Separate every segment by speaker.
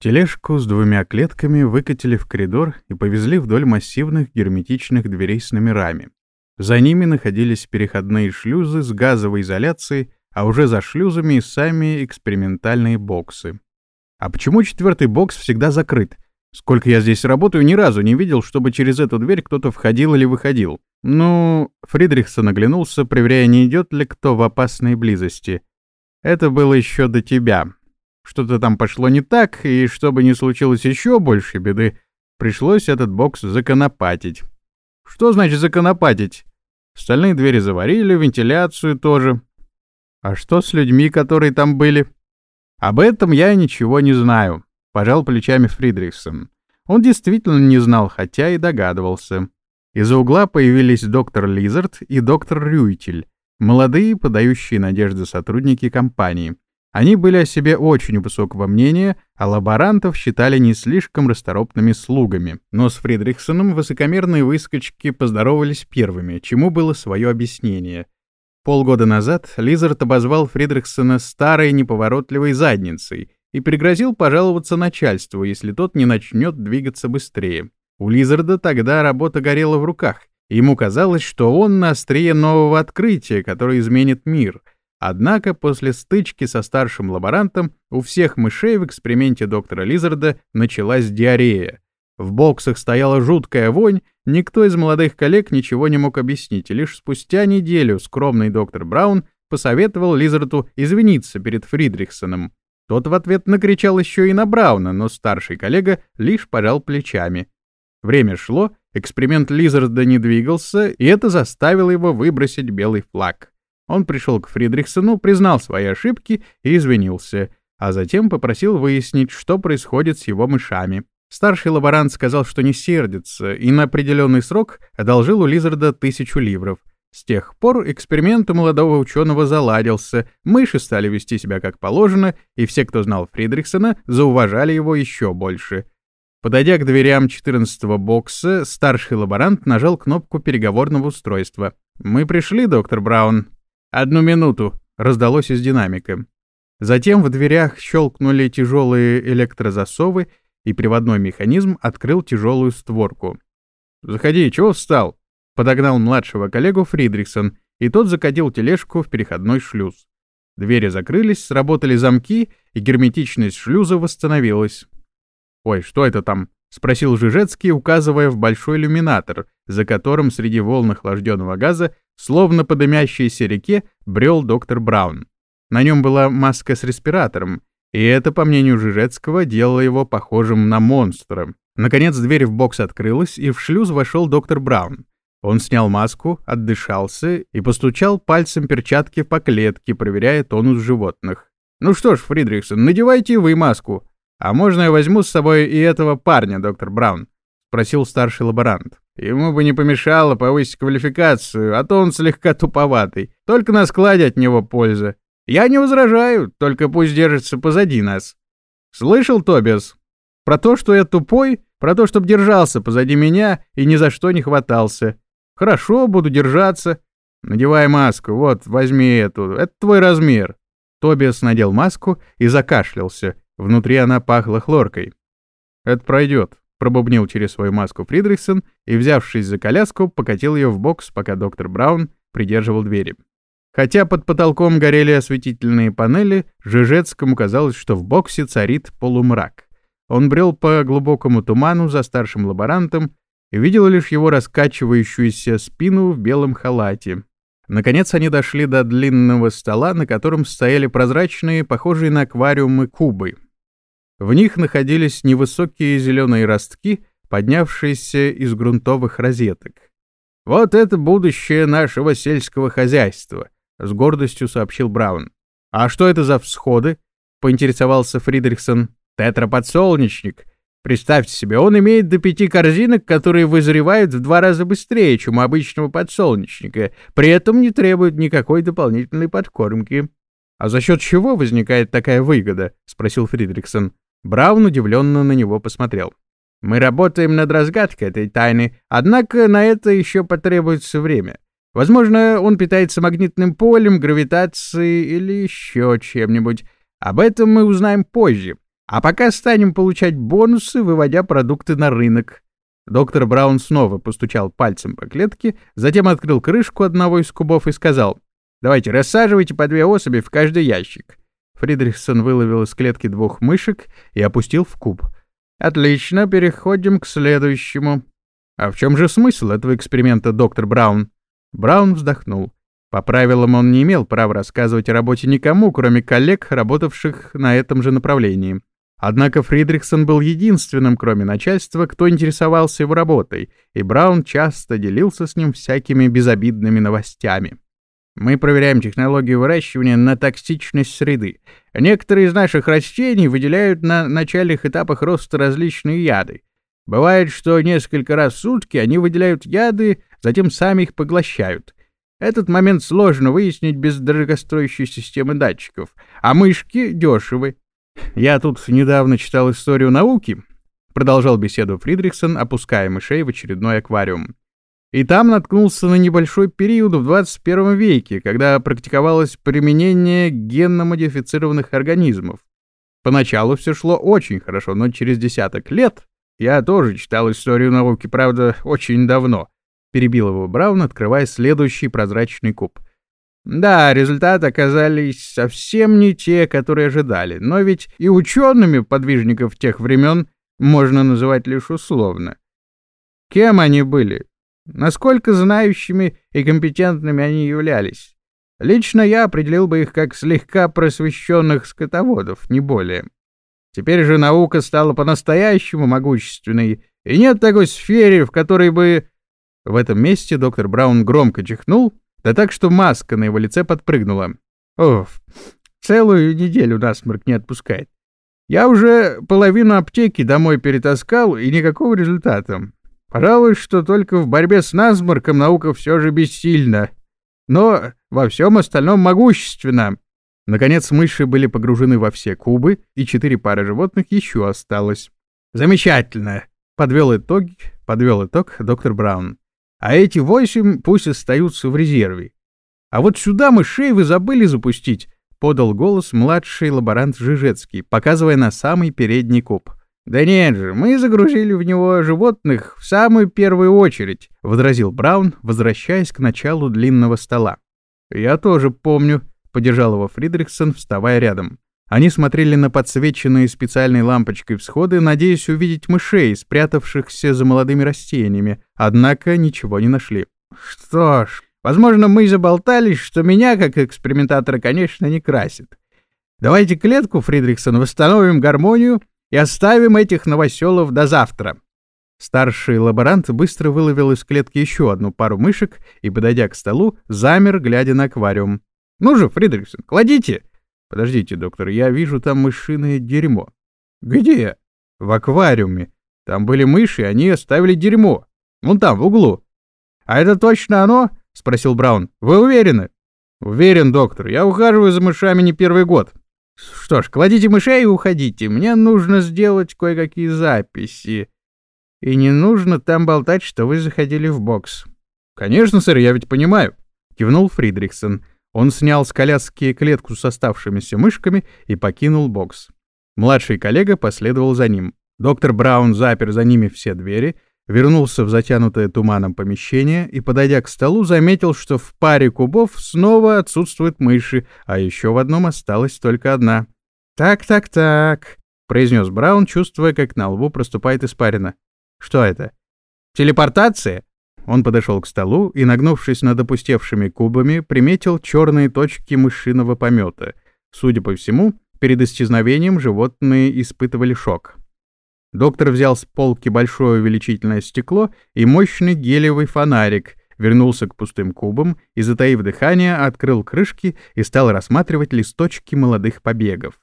Speaker 1: Тележку с двумя клетками выкатили в коридор и повезли вдоль массивных герметичных дверей с номерами. За ними находились переходные шлюзы с газовой изоляцией, а уже за шлюзами и сами экспериментальные боксы. А почему четвертый бокс всегда закрыт? Сколько я здесь работаю, ни разу не видел, чтобы через эту дверь кто-то входил или выходил. Ну, Фридрихсон оглянулся, проверяя, не идет ли кто в опасной близости. Это было еще до тебя, что-то там пошло не так, и чтобы не случилось еще больше беды, пришлось этот бокс законопатить. Что значит законопатить? Остальные двери заварили, вентиляцию тоже. А что с людьми, которые там были? Об этом я ничего не знаю, пожал плечами Фридрихсон. Он действительно не знал, хотя и догадывался. Из-за угла появились доктор Лизард и доктор Рюйтель, молодые, подающие надежды сотрудники компании. Они были о себе очень высокого мнения, а лаборантов считали не слишком расторопными слугами. Но с Фридрихсоном высокомерные выскочки поздоровались первыми, чему было свое объяснение. Полгода назад Лизард обозвал Фридрихсона старой неповоротливой задницей и пригрозил пожаловаться начальству, если тот не начнет двигаться быстрее. У Лизарда тогда работа горела в руках. Ему казалось, что он на острие нового открытия, которое изменит мир — Однако после стычки со старшим лаборантом у всех мышей в эксперименте доктора Лизарда началась диарея. В боксах стояла жуткая вонь, никто из молодых коллег ничего не мог объяснить, лишь спустя неделю скромный доктор Браун посоветовал Лизарду извиниться перед Фридрихсоном. Тот в ответ накричал еще и на Брауна, но старший коллега лишь пожал плечами. Время шло, эксперимент Лизарда не двигался, и это заставило его выбросить белый флаг. Он пришел к Фридрихсону, признал свои ошибки и извинился, а затем попросил выяснить, что происходит с его мышами. Старший лаборант сказал, что не сердится, и на определенный срок одолжил у Лизарда тысячу ливров. С тех пор эксперимент у молодого ученого заладился, мыши стали вести себя как положено, и все, кто знал Фридрихсона, зауважали его еще больше. Подойдя к дверям 14-го бокса, старший лаборант нажал кнопку переговорного устройства. «Мы пришли, доктор Браун», «Одну минуту!» — раздалось из динамика. Затем в дверях щелкнули тяжелые электрозасовы, и приводной механизм открыл тяжелую створку. «Заходи, чего встал?» — подогнал младшего коллегу Фридрихсон, и тот закатил тележку в переходной шлюз. Двери закрылись, сработали замки, и герметичность шлюза восстановилась. «Ой, что это там?» — спросил Жижецкий, указывая в большой иллюминатор, за которым среди волн охлажденного газа Словно по дымящейся реке брел доктор Браун. На нем была маска с респиратором, и это, по мнению Жижецкого, делало его похожим на монстра. Наконец дверь в бокс открылась, и в шлюз вошел доктор Браун. Он снял маску, отдышался и постучал пальцем перчатки по клетке, проверяя тонус животных. «Ну что ж, Фридрихсон, надевайте вы маску. А можно я возьму с собой и этого парня, доктор Браун?» — спросил старший лаборант. Ему бы не помешало повысить квалификацию, а то он слегка туповатый. Только на складе от него польза. Я не возражаю, только пусть держится позади нас. Слышал, Тобиас? Про то, что я тупой, про то, чтобы держался позади меня и ни за что не хватался. Хорошо, буду держаться. Надевай маску, вот, возьми эту, это твой размер. Тобиас надел маску и закашлялся. Внутри она пахла хлоркой. Это пройдет, пробубнил через свою маску Фридрихсон и, взявшись за коляску, покатил ее в бокс, пока доктор Браун придерживал двери. Хотя под потолком горели осветительные панели, Жижецкому казалось, что в боксе царит полумрак. Он брел по глубокому туману за старшим лаборантом и видел лишь его раскачивающуюся спину в белом халате. Наконец они дошли до длинного стола, на котором стояли прозрачные, похожие на аквариумы, кубы. В них находились невысокие зеленые ростки, поднявшиеся из грунтовых розеток. «Вот это будущее нашего сельского хозяйства», — с гордостью сообщил Браун. «А что это за всходы?» — поинтересовался Фридрихсон. «Тетраподсолнечник. Представьте себе, он имеет до пяти корзинок, которые вызревают в два раза быстрее, чем у обычного подсолнечника, при этом не требует никакой дополнительной подкормки». «А за счет чего возникает такая выгода?» — спросил Фридрихсон. Браун удивленно на него посмотрел. «Мы работаем над разгадкой этой тайны, однако на это еще потребуется время. Возможно, он питается магнитным полем, гравитацией или еще чем-нибудь. Об этом мы узнаем позже. А пока станем получать бонусы, выводя продукты на рынок. Доктор Браун снова постучал пальцем по клетке, затем открыл крышку одного из кубов и сказал, «Давайте, рассаживайте по две особи в каждый ящик». Фридрихсон выловил из клетки двух мышек и опустил в куб. «Отлично, переходим к следующему». «А в чем же смысл этого эксперимента, доктор Браун?» Браун вздохнул. По правилам он не имел права рассказывать о работе никому, кроме коллег, работавших на этом же направлении. Однако Фридрихсон был единственным, кроме начальства, кто интересовался его работой, и Браун часто делился с ним всякими безобидными новостями. Мы проверяем технологию выращивания на токсичность среды. Некоторые из наших растений выделяют на начальных этапах роста различные яды. Бывает, что несколько раз в сутки они выделяют яды, затем сами их поглощают. Этот момент сложно выяснить без дорогостоящей системы датчиков, а мышки дешевы. Я тут недавно читал историю науки, продолжал беседу Фридрихсон, опуская мышей в очередной аквариум. И там наткнулся на небольшой период в 21 веке, когда практиковалось применение генно-модифицированных организмов. Поначалу все шло очень хорошо, но через десяток лет я тоже читал историю науки, правда, очень давно. Перебил его Браун, открывая следующий прозрачный куб. Да, результаты оказались совсем не те, которые ожидали, но ведь и учеными подвижников тех времен можно называть лишь условно. Кем они были? Насколько знающими и компетентными они являлись? Лично я определил бы их как слегка просвещенных скотоводов, не более. Теперь же наука стала по-настоящему могущественной, и нет такой сферы, в которой бы... В этом месте доктор Браун громко чихнул, да так, что маска на его лице подпрыгнула. Оф, целую неделю насморк не отпускает. Я уже половину аптеки домой перетаскал, и никакого результата. Пожалуй, что только в борьбе с насморком наука все же бессильна. Но во всем остальном могущественна. Наконец мыши были погружены во все кубы, и четыре пары животных еще осталось. Замечательно! Подвел итог, подвел итог доктор Браун. А эти восемь пусть остаются в резерве. А вот сюда мышей вы забыли запустить, подал голос младший лаборант Жижецкий, показывая на самый передний куб. «Да нет же, мы загрузили в него животных в самую первую очередь», — возразил Браун, возвращаясь к началу длинного стола. «Я тоже помню», — поддержал его Фридрихсон, вставая рядом. Они смотрели на подсвеченные специальной лампочкой всходы, надеясь увидеть мышей, спрятавшихся за молодыми растениями, однако ничего не нашли. «Что ж, возможно, мы заболтались, что меня, как экспериментатора, конечно, не красит. Давайте клетку, Фридрихсон, восстановим гармонию и оставим этих новоселов до завтра». Старший лаборант быстро выловил из клетки еще одну пару мышек и, подойдя к столу, замер, глядя на аквариум. «Ну же, Фридрихсон, кладите!» «Подождите, доктор, я вижу там мышиное дерьмо». «Где?» «В аквариуме. Там были мыши, они оставили дерьмо. Вон там, в углу». «А это точно оно?» — спросил Браун. «Вы уверены?» «Уверен, доктор. Я ухаживаю за мышами не первый год. Что ж, кладите мышей и уходите. Мне нужно сделать кое-какие записи. И не нужно там болтать, что вы заходили в бокс. Конечно, сэр, я ведь понимаю, кивнул Фридрихсон. Он снял с коляски клетку с оставшимися мышками и покинул бокс. Младший коллега последовал за ним. Доктор Браун запер за ними все двери, вернулся в затянутое туманом помещение и, подойдя к столу, заметил, что в паре кубов снова отсутствуют мыши, а еще в одном осталась только одна. «Так-так-так», — произнес Браун, чувствуя, как на лбу проступает испарина. «Что это? Телепортация?» Он подошел к столу и, нагнувшись над опустевшими кубами, приметил черные точки мышиного помета. Судя по всему, перед исчезновением животные испытывали шок. Доктор взял с полки большое увеличительное стекло и мощный гелевый фонарик, вернулся к пустым кубам и, затаив дыхание, открыл крышки и стал рассматривать листочки молодых побегов.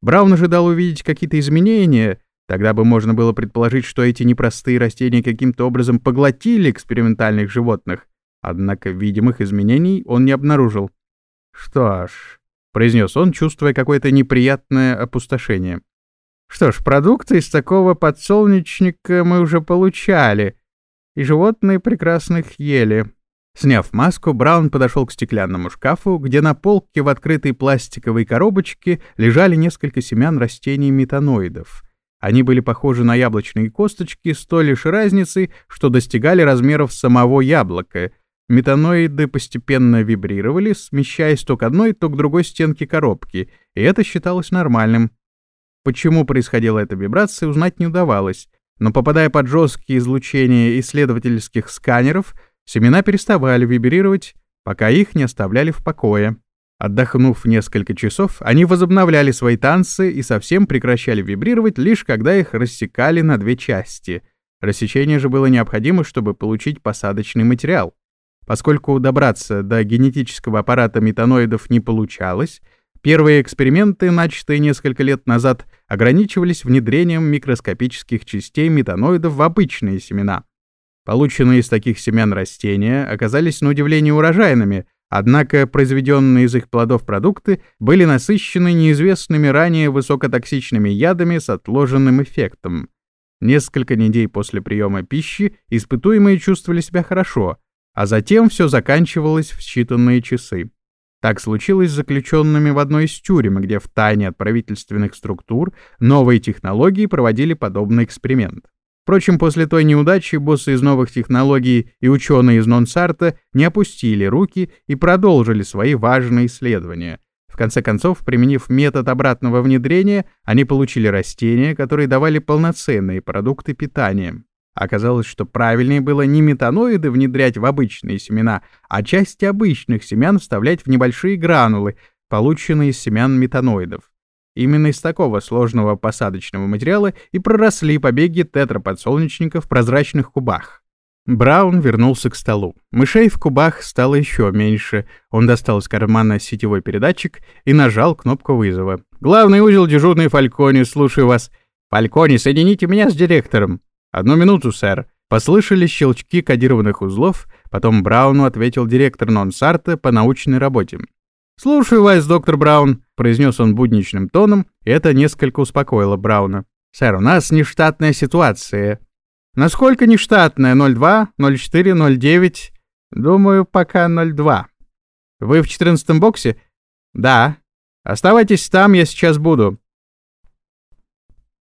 Speaker 1: Браун ожидал увидеть какие-то изменения, тогда бы можно было предположить, что эти непростые растения каким-то образом поглотили экспериментальных животных, однако видимых изменений он не обнаружил. «Что ж», — произнес он, чувствуя какое-то неприятное опустошение, — что ж, продукты из такого подсолнечника мы уже получали, и животные прекрасно их ели. Сняв маску, Браун подошел к стеклянному шкафу, где на полке в открытой пластиковой коробочке лежали несколько семян растений метаноидов. Они были похожи на яблочные косточки с той лишь разницей, что достигали размеров самого яблока. Метаноиды постепенно вибрировали, смещаясь то к одной, то к другой стенке коробки, и это считалось нормальным. Почему происходила эта вибрация, узнать не удавалось, но попадая под жесткие излучения исследовательских сканеров — Семена переставали вибрировать, пока их не оставляли в покое. Отдохнув несколько часов, они возобновляли свои танцы и совсем прекращали вибрировать, лишь когда их рассекали на две части. Рассечение же было необходимо, чтобы получить посадочный материал. Поскольку добраться до генетического аппарата метаноидов не получалось, первые эксперименты, начатые несколько лет назад, ограничивались внедрением микроскопических частей метаноидов в обычные семена. Полученные из таких семян растения оказались на удивление урожайными, однако произведенные из их плодов продукты были насыщены неизвестными ранее высокотоксичными ядами с отложенным эффектом. Несколько недель после приема пищи испытуемые чувствовали себя хорошо, а затем все заканчивалось в считанные часы. Так случилось с заключенными в одной из тюрем, где в тайне от правительственных структур новые технологии проводили подобный эксперимент. Впрочем, после той неудачи боссы из новых технологий и ученые из Нонсарта не опустили руки и продолжили свои важные исследования. В конце концов, применив метод обратного внедрения, они получили растения, которые давали полноценные продукты питания. Оказалось, что правильнее было не метаноиды внедрять в обычные семена, а части обычных семян вставлять в небольшие гранулы, полученные из семян метаноидов. Именно из такого сложного посадочного материала и проросли побеги тетраподсолнечника в прозрачных кубах. Браун вернулся к столу. Мышей в кубах стало еще меньше. Он достал из кармана сетевой передатчик и нажал кнопку вызова. «Главный узел дежурный Фалькони, слушаю вас. Фалькони, соедините меня с директором». «Одну минуту, сэр». Послышались щелчки кодированных узлов, потом Брауну ответил директор Нонсарта по научной работе. «Слушаю вас, доктор Браун», — произнес он будничным тоном, и это несколько успокоило Брауна. «Сэр, у нас нештатная ситуация». «Насколько нештатная? 02, 04, 09?» «Думаю, пока 02». «Вы в четырнадцатом боксе?» «Да». «Оставайтесь там, я сейчас буду».